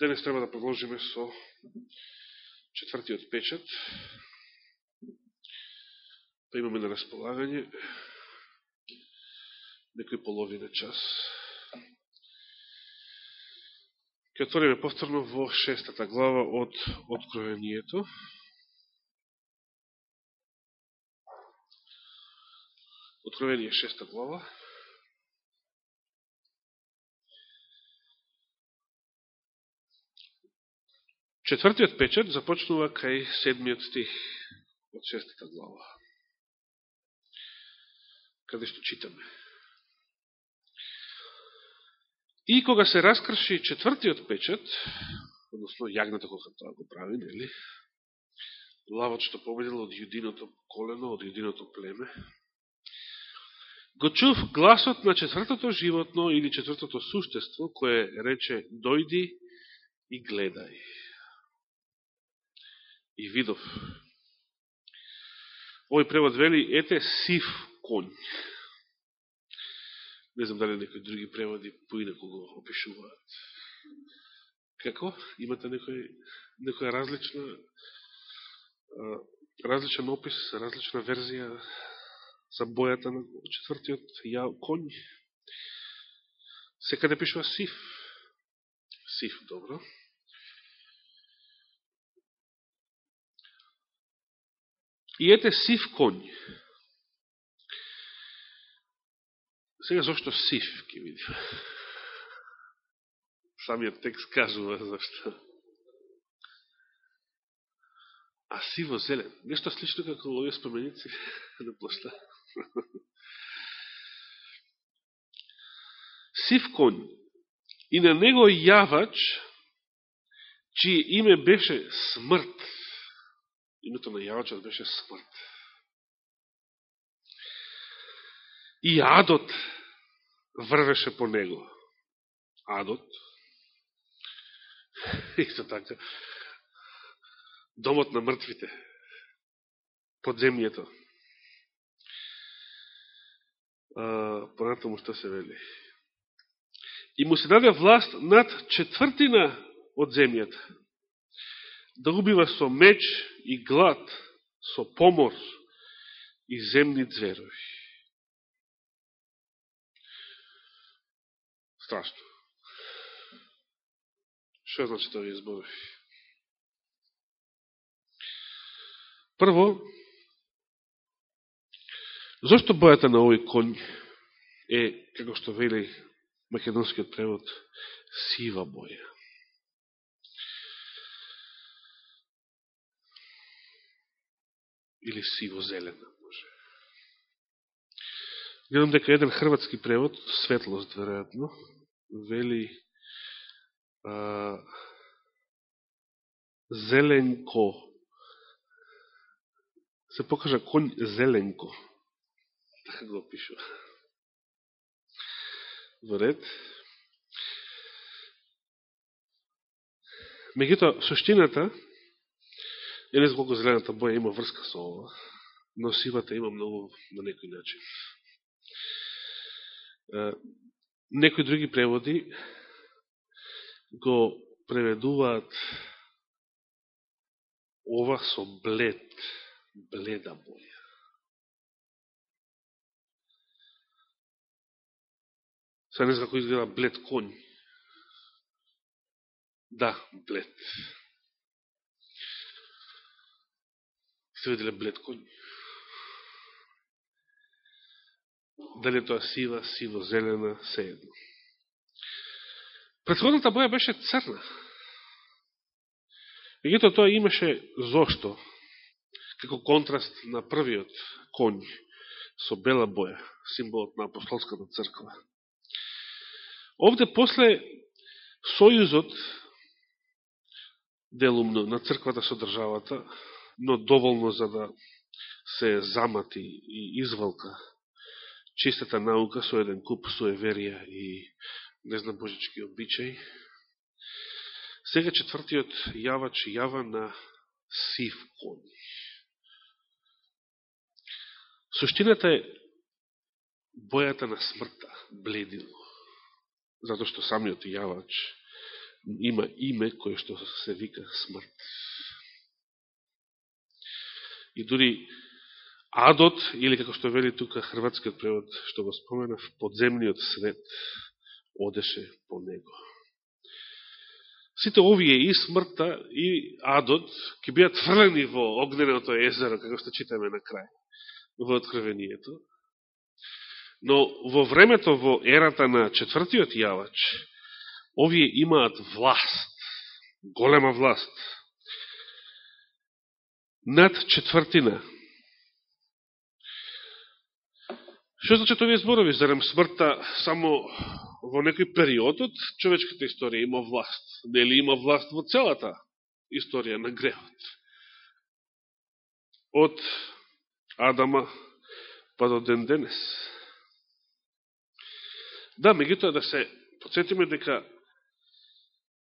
денес треба да продолжиме со четвртиот печат. Па имаме на располагање некој половина час. Ке отвориме повторно во шестата глава од Откровението. Откровение шеста глава. Четвртиот печат започнува кај седмиот стих од шестата глава. Каде што читаме. И кога се раскрши четвртиот печат, односно јагната кога тоа го прави, нели? Лавот што победил од јудиното колено, од јудиното племе, го чув гласот на четвртото животно или четвртото суштество, кое рече, дојди и гледај и видов. Овој превод вели, ете сив конј. Не знам дали некои други преводи поинако го опишуваат. Како? Имате некој, некоја различна различен опис, различна верзија за бојата на четвртиот ја конј? Секаде пишува сив. Сив, добро. И ете сив конј. Сега зашто сив, ке видим. Самиот текст кажува зашто. А сиво зелен. Нешто слично како овие споменици на плашта. Сив конј. И на него јавач, чие име беше смрт Името на јавачот беше смрт. И адот врвеше по него. Адот. Исто така. Домот на мртвите. Подземјето. Понатаму што се вели. И му се даде власт над четвртина од земјата да убива со меч и глад, со помор и земни дзверови. Страшно. Што значи тоа зборови? Прво, зашто бојата на овој конј е, како што вели македонскиот превод, сива боја? Или сиво-зелена, може. Гледам дека еден хрватски превод, светлост, веројатно, вели а, зеленко. Се покажа конј зеленко. Така го пишува. Во ред. Меѓутоа, суштината Не знам колко зелената боја има врска со ова, но сивата има многу на некој начин. Некои други преводи го преведуваат ова со блед, бледа боја. Са не знам како изгледа блед конј. Да, блед. Се виделе блед конј. Дали тоа сива, сиво-зелена, се едно. Предходната боја беше црна. Мегуто тоа имаше зошто, како контраст на првиот конј со бела боја, символот на апостолската црква. Овде после сојузот делумно на црквата со државата но доволно за да се замати и извалка чистата наука со еден куп суеверија и не знам божички обичај. Сега четвртиот јавач јава на сив кон. Суштината е бојата на смртта, бледило, затоа што самиот јавач има име кое што се вика смрт. И дури адот, или како што вели тука хрватскиот превод, што го споменав, подземниот свет одеше по него. Сите овие и смртта и адот ќе бидат фрлени во огненото езеро, како што читаме на крај, во откровението. Но во времето, во ерата на четвртиот јавач, овие имаат власт, голема власт, над четвртина. Што значи овие зборови? Зарем смртта само во некој период од човечката историја има власт? Нели има власт во целата историја на грехот? Од Адама па до ден денес. Да, меѓутоа да се подсетиме дека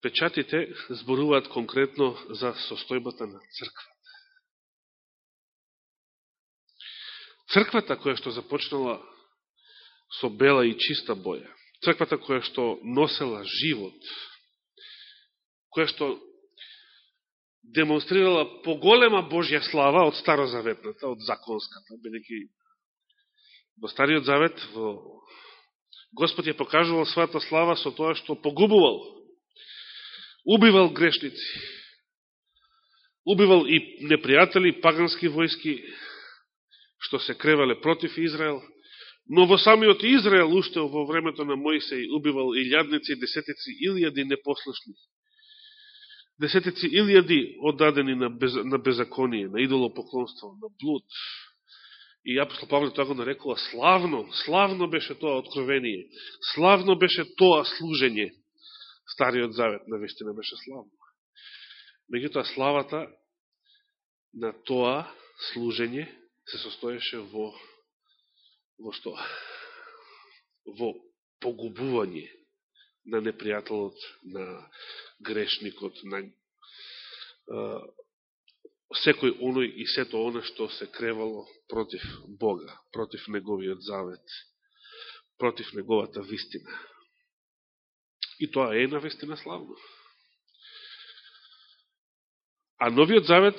печатите зборуваат конкретно за состојбата на црква. Црквата која што започнала со бела и чиста боја, црквата која што носела живот, која што демонстрирала поголема Божја слава од старозаветната, од законската, бидеќи во Стариот Завет, во Господ ја покажувал својата слава со тоа што погубувал, убивал грешници, убивал и непријатели, пагански војски, што се кревале против Израел, но во самиот Израел, уште во времето на Моисеј, убивал илјадници, десетици, илјади непослушни. Десетици илјади оддадени на, без, на беззаконие, на идолопоклонство, на блуд, И апостол Павле тоа го нарекува славно, славно беше тоа откровение, славно беше тоа служење. Стариот завет на вистина беше славно. Меѓутоа славата на тоа служење се состоеше во во што? Во погубување на непријателот, на грешникот, на секој оној и сето оно што се кревало против Бога, против Неговиот завет, против Неговата вистина. И тоа е на вистина славно. А Новиот завет,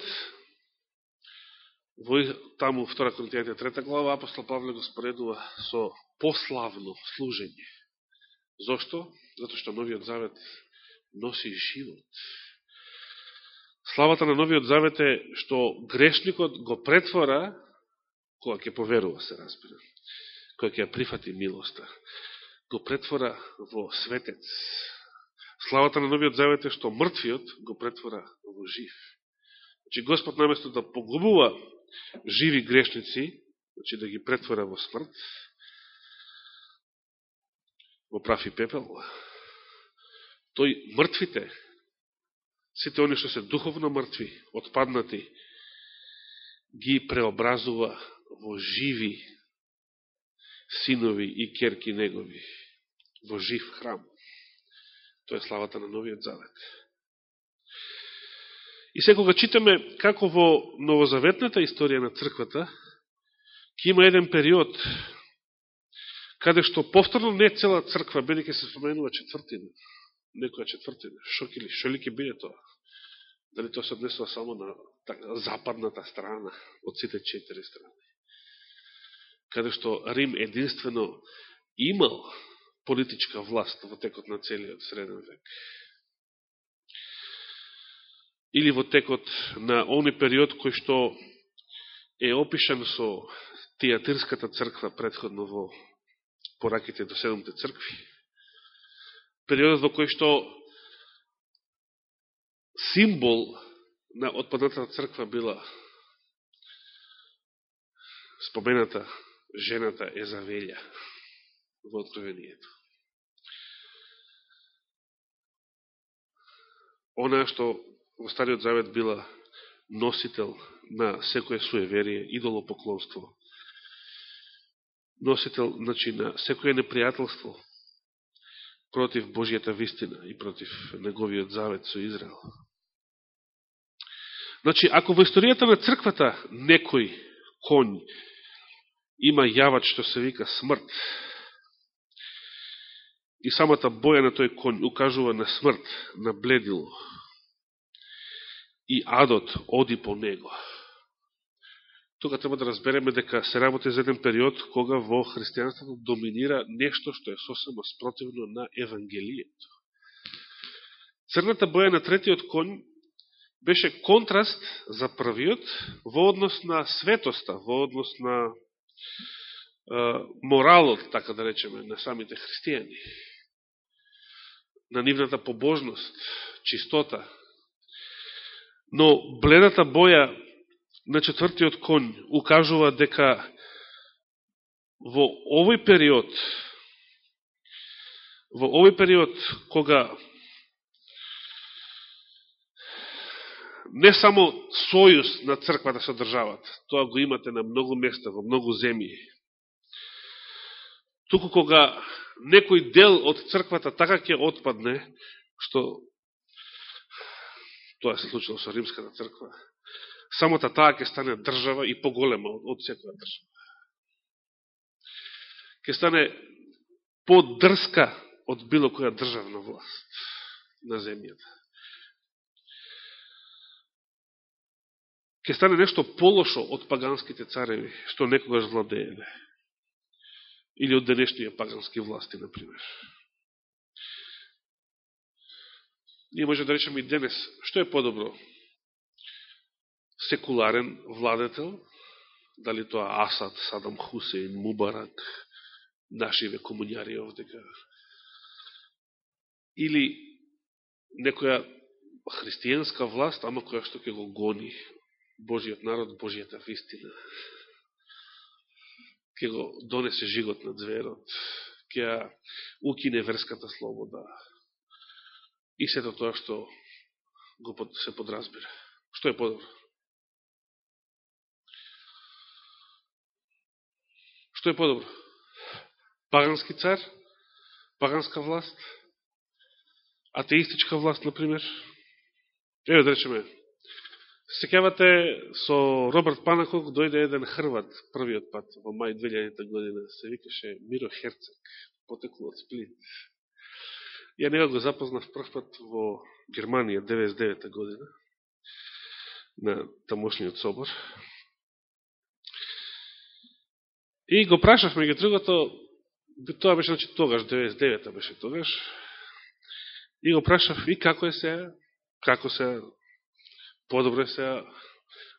во таму 2 Коринтијаните 3 глава, апостол Павле го споредува со пославно служење. Зошто? Зато што Новиот завет носи живот Славата на Новиот Завет е што грешникот го претвора, кога ќе поверува се разбира, кога ќе ја прифати милоста, го претвора во светец. Славата на Новиот Завет е што мртвиот го претвора во жив. Значи Господ наместо да погубува живи грешници, значи да ги претвора во смрт, во прав и пепел, тој мртвите сите они што се духовно мртви, отпаднати, ги преобразува во живи синови и керки негови, во жив храм. Тоа е славата на Новиот Завет. И секога читаме како во новозаветната историја на црквата ќе има еден период каде што повторно не цела црква, бидеќи се споменува четвртина, некоја четвртина. шокили, ли, шо ли биде тоа? Дали тоа се однесува само на така, западната страна од сите четири страни? Каде што Рим единствено имал политичка власт во текот на целиот среден век. Или во текот на оној период кој што е опишан со Тиатирската црква предходно во пораките до седомте цркви периодот во кој што символ на отпадната црква била спомената жената Езавелја во откровението. Она што во Стариот Завет била носител на секоје суеверие, идолопоклонство, носител значи, на секоје непријателство, против Божијата вистина и против неговиот завет со Израел. Значи, ако во историјата на црквата некој конј има јавач што се вика смрт, и самата боја на тој конј укажува на смрт, на бледило. И адот оди по него. Тука треба да разбереме дека се работи за еден период кога во христијанството доминира нешто што е сосема спротивно на Евангелието. Црната боја на третиот конј беше контраст за првиот во однос на светоста, во однос на е, моралот, така да речеме, на самите христијани, на нивната побожност, чистота. Но бледата боја на четвртиот конј укажува дека во овој период во овој период кога не само сојуз на црквата со државата, тоа го имате на многу места, во многу земји, туку кога некој дел од црквата така ќе отпадне, што тоа се случило со Римската црква, самата таа ќе стане држава и поголема од секоја држава. Ке стане подрска од било која државна власт на земјата. Ке стане нешто полошо од паганските цареви, што некогаш владееле. Или од денешнија пагански власти, например. Ние може да речеме и денес, што е подобро? секуларен владетел, дали тоа Асад, Садам Хусейн, Мубарак, нашиве комуњари овдека, или некоја христијанска власт, ама која што ќе го гони Божиот народ, Божијата вистина. Ке го донесе жигот на зверот, ќе укине верската слобода и сето тоа што го се подразбира. Што е подобро? Што е подобро? Пагански цар? Паганска власт? Атеистичка власт, например? Еве да речеме, Секјавате со Роберт Панакок дојде еден Хрват првиот пат во мај 2000 година, се викаше Миро Херцег, потекло од Сплит. Ја нега го запознав првпат во Германија 99 година на тамошниот собор. И го прашав меѓу другото, тоа беше значи тогаш, 99-та беше тогаш, и го прашав и како е сега, како се подобро е сега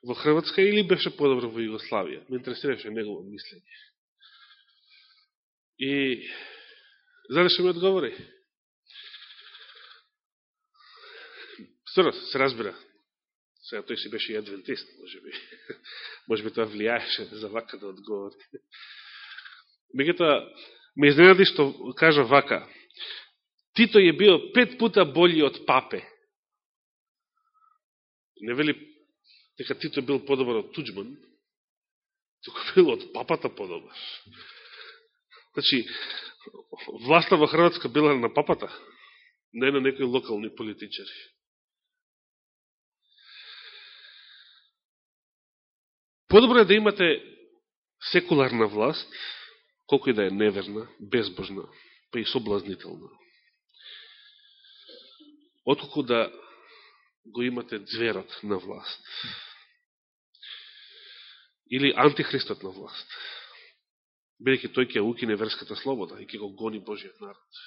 во Хрватска или беше подобро во Југославија. Ме интересираше негово мислење. И знаеш што ми одговори? Сторот, се разбира. Сега тој си беше и адвентист, може би. може би тоа влијаеше за вака да одговори. Мегата, ме изненади што кажа вака. Тито е бил пет пута бољи од папе. Не вели дека Тито бил подобар од Туджман, туку бил од папата подобар. Значи, власта во Хрватска била на папата, не на некои локални политичари. Подобро е да имате секуларна власт, колко и да е неверна, безбожна, па и соблазнителна. Отколку да го имате зверот на власт. Или антихристот на власт. Бидеќи тој ќе укине верската слобода и ќе го гони Божиот народ.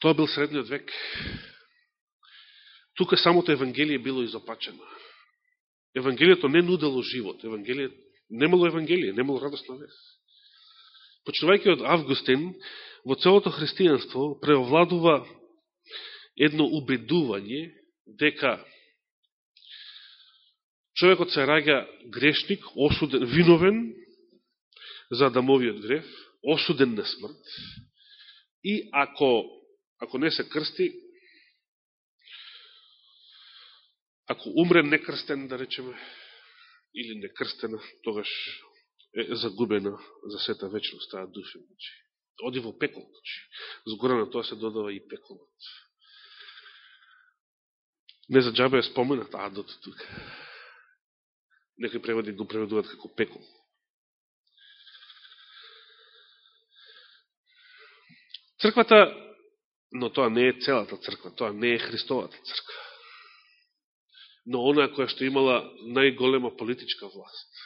Тоа бил средниот век. Тука самото Евангелие било изопачено. Евангелието не нудело живот. Евангелие... Немало Евангелие, немало радостна вест. Почнувајќи од Августин, во целото христијанство преовладува едно убедување дека човекот се раѓа грешник, осуден, виновен за дамовиот греф, осуден на смрт и ако, ако не се крсти, ако умре некрстен, да речеме, или некрстена, тогаш е загубена за сета вечност таа душа. Значи. Оди во пекол. Значи. Згора на тоа се додава и пеколот. Не за джабе е споменат адот тук. Некои преводи го преведуваат како пекол. Црквата, но тоа не е целата црква, тоа не е Христовата црква. Но она која што имала најголема политичка власт.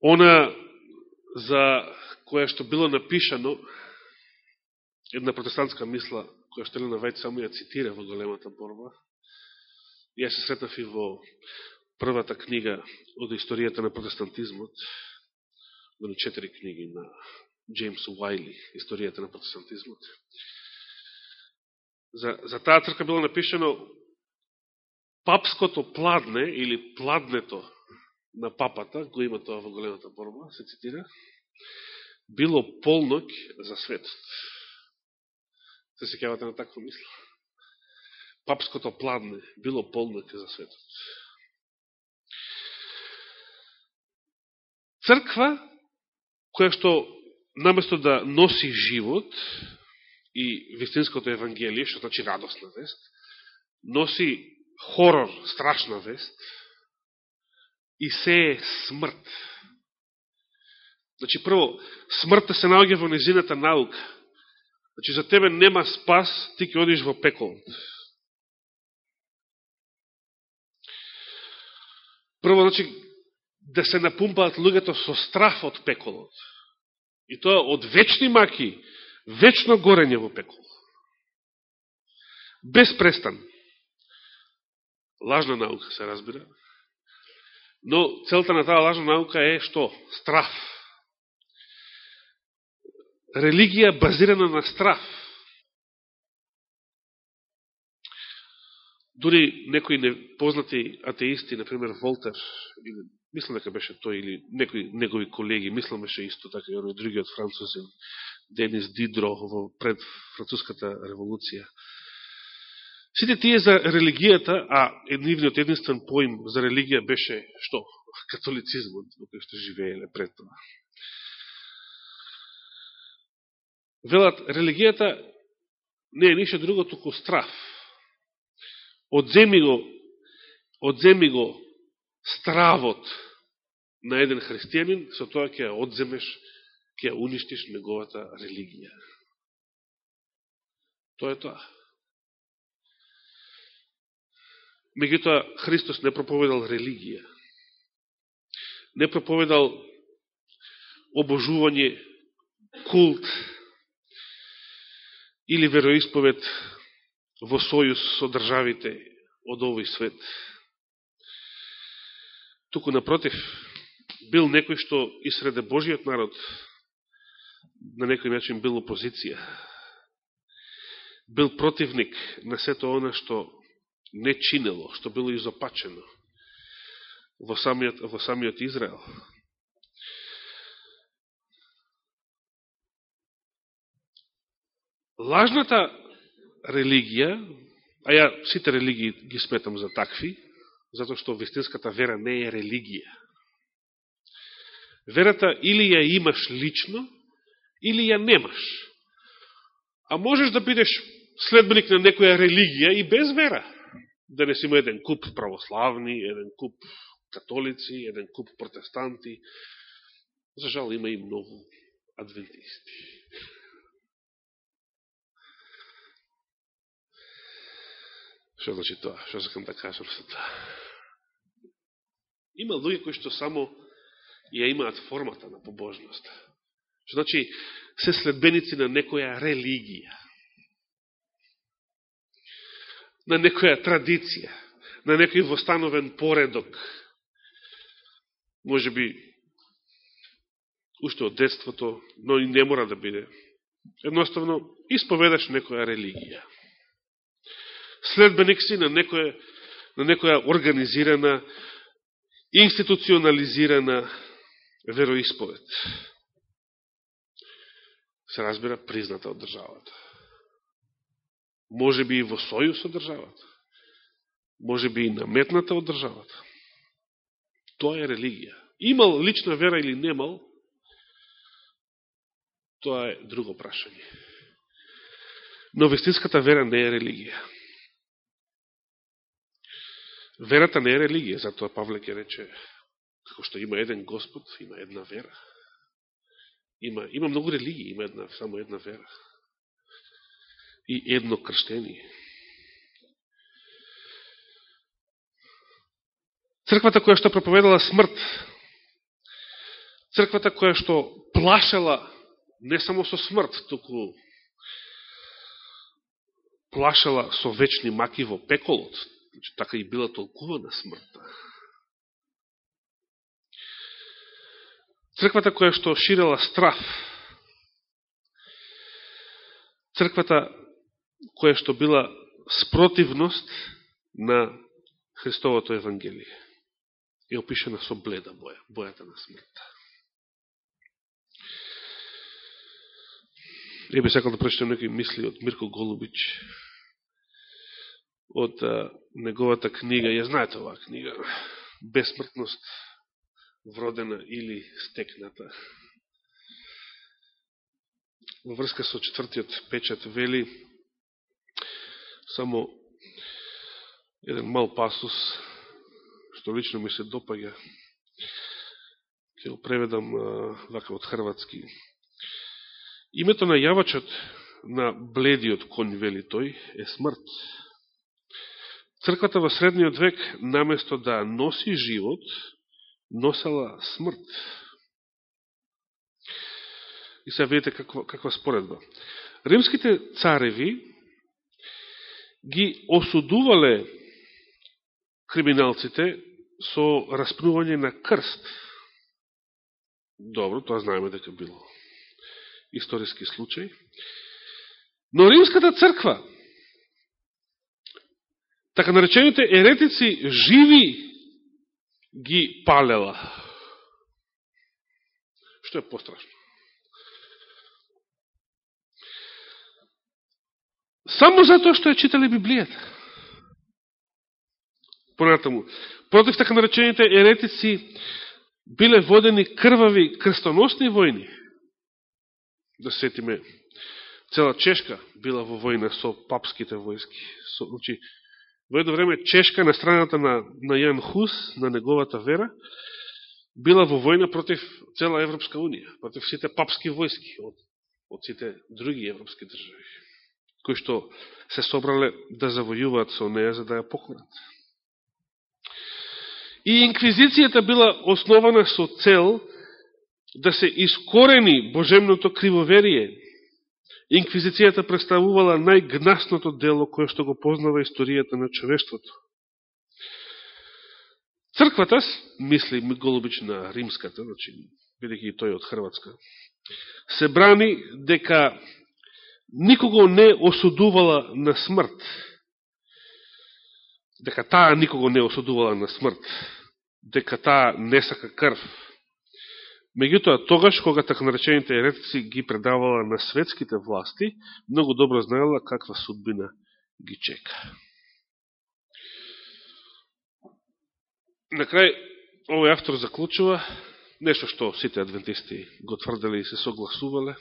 Она за која што било напишано, една протестантска мисла, која што Елена Вајд само ја цитира во големата борба, ја се сретнав и во првата книга од историјата на протестантизмот, на четири книги на Джеймс Уайли, историјата на протестантизмот. За, за таа црква било напишено папското пладне или пладнето на папата, го има тоа во големата борба, се цитира, било полнок за светот. Се секјавате на таква мисла? Папското пладне било полнок за светот. Црква, која што наместо да носи живот и вистинското евангелие, што значи радостна вест, носи хорор, страшна вест, и се е смрт. Значи, прво, смртта се наоѓа во незината наука. Значи, за тебе нема спас, ти ќе одиш во пеколот. Прво, значи, да се напумпаат луѓето со страф од пеколот. И тоа од вечни маки, вечно горење во пекол. Без престан. Лажна наука, се разбира. Но целта на таа лажна наука е што? Страф. Религија базирана на страф. Дури некои непознати атеисти, например Волтер, или мислам дека беше тој или некои негови колеги, мислам беше исто така и оној другиот французин, Денис Дидро во пред француската револуција. Сите тие за религијата, а нивниот единствен поим за религија беше што? Католицизмот, во кој што живееле пред тоа. Велат, религијата не е ништо друго, туку страф. Одземи го, одземи го стравот на еден христијанин, со тоа ќе одземеш, ќе уништиш неговата религија. Тоа е тоа. Меѓутоа, Христос не проповедал религија. Не проповедал обожување, култ или вероисповед во сојуз со државите од овој свет туку напротив, бил некој што и среде Божиот народ на некој начин бил опозиција. Бил противник на сето она што не чинело, што било изопачено во самиот, во самиот Израел. Лажната религија, а ја сите религии ги сметам за такви, затоа што вистинската вера не е религија. Верата или ја имаш лично, или ја немаш. А можеш да бидеш следбеник на некоја религија и без вера. Да не си има еден куп православни, еден куп католици, еден куп протестанти. За жал има и многу адвентисти. Што значи тоа? Што сакам да кажам со тоа? Има луѓе кои што само ја имаат формата на побожноста. Значи, се следбеници на некоја религија. На некоја традиција. На некој востановен поредок. Може би, уште од детството, но и не мора да биде. Едноставно, исповедаш некоја религија. Следбеник си на некоја, на некоја организирана институционализирана вероисповед. Се разбира, призната од државата. Може би и во сојус од државата. Може би и наметната од државата. Тоа е религија. Имал лична вера или немал, тоа е друго прашање. Но вестинската вера не е религија. Верата не е религија, затоа Павле ќе рече, како што има еден Господ, има една вера. Има, има многу религии, има една, само една вера. И едно крштение. Црквата која што проповедала смрт, црквата која што плашела не само со смрт, туку плашела со вечни маки во пеколот, значи, така и била толкувана смртта. Црквата која што ширела страф, црквата која што била спротивност на Христовото Евангелие е опишена со бледа боја, бојата на смртта. Ја би сакал да прочитам некои мисли од Мирко Голубич, од а, неговата книга, ја знаете оваа книга, Бесмртност вродена или стекната. Во врска со четвртиот печат вели само еден мал пасус што лично ми се допаѓа, ќе го преведам вака од хрватски. Името на јавачот на бледиот конј, вели тој, е смрт. Црквата во средниот век, наместо да носи живот, носела смрт. И се видите каква, каква споредба. Римските цареви ги осудувале криминалците со распнување на крст. Добро, тоа знаеме дека било историски случај. Но Римската црква, така наречените еретици, живи ги палела. Што е пострашно? Само затоа што ја читали Библијата. Понатаму, против така наречените еретици биле водени крвави крстоносни војни. Да сетиме, цела Чешка била во војна со папските војски. Со, значи, во едно време Чешка на страната на, на Јан Хус, на неговата вера, била во војна против цела Европска Унија, против сите папски војски од, од сите други европски држави, кои што се собрале да завојуваат со неја за да ја покорат. И инквизицијата била основана со цел да се искорени божемното кривоверие. Инквизицијата представувала најгнасното дело кое што го познава историјата на човештвото. Црквата, мисли Голубич на римската, значи, бидеќи и тој од Хрватска, се брани дека никого не осудувала на смрт, дека таа никого не осудувала на смрт, дека таа не сака крв. Меѓутоа, тогаш, кога така наречените еретици ги предавала на светските власти, многу добро знаела каква судбина ги чека. На крај, овој автор заклучува нешто што сите адвентисти го тврдели и се согласувале,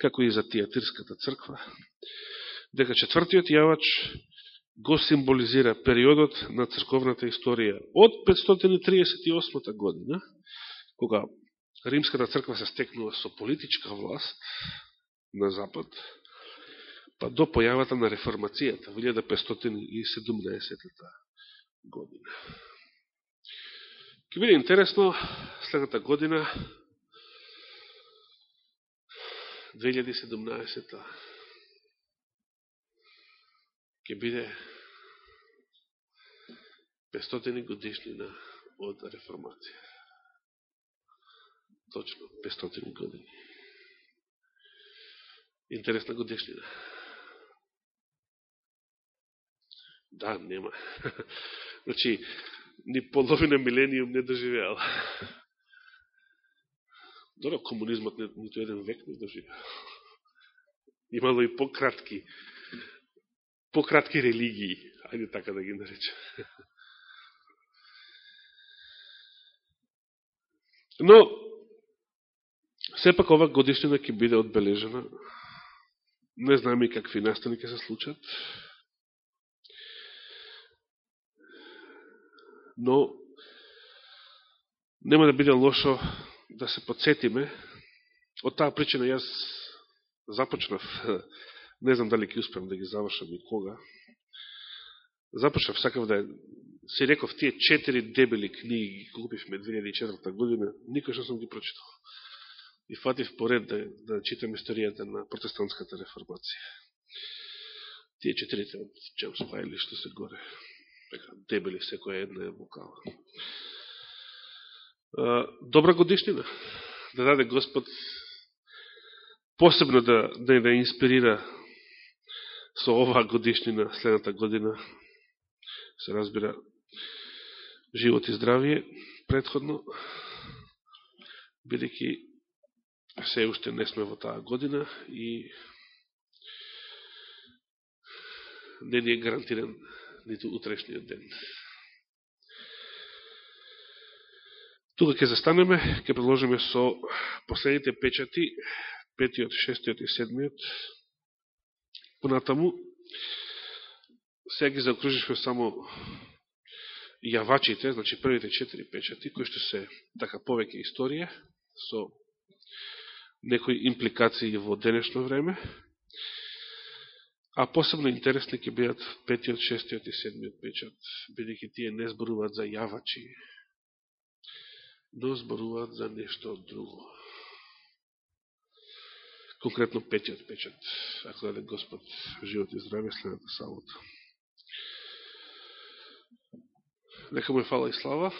како и за Тиатирската црква, дека четвртиот јавач го символизира периодот на црковната историја од 538 година, кога Римската црква се стекнува со политичка власт на Запад, па до појавата на реформацијата во 1517 година. Ке биде интересно следната година 2017 ќе биде 500 годишнина од реформација. Точно, 500 години. Интересна годишнина. Да, нема. Значи, ни половина милениум не доживеал. Добро, комунизмот не, нито еден век не доживеал. Имало и пократки пократки религии, ајде така да ги наречем. Но, сепак ова годишнина ќе биде одбележена. Не знаеме и какви настани ќе се случат. Но, нема да биде лошо да се подсетиме од таа причина јас започнав, не знам дали ќе успеам да ги завршам и кога, започнав, сакав да си реков, тие четири дебели книги ги купивме 2004 година, никој што сум ги прочитал. И фатив поред да, да читам историјата на протестантската реформација. Тие четирите од Джеймс Пайли што се горе. Така, дебели секоја една е букала. Добра годишнина да даде Господ посебно да, да, да инспирира со оваа годишнина, следната година, се разбира, живот и здравие, предходно, бидеќи се уште не сме во таа година и не ни е гарантиран ниту утрешниот ден. Тука ќе застанеме, ќе продолжиме со последните печати, петиот, шестиот и седмиот. Понатаму, сега ги заокружишме само јавачите, значи првите четири печати, кои што се така повеќе историја, со некои импликации во денешно време, а посебно интересни ќе бидат петиот, шестиот и седмиот печат, бидеќи тие не зборуваат за јавачи, но зборуваат за нешто друго. Конкретно петиот печат, ако даде Господ живот и здраве следната сабота. Нека му е фала и слава.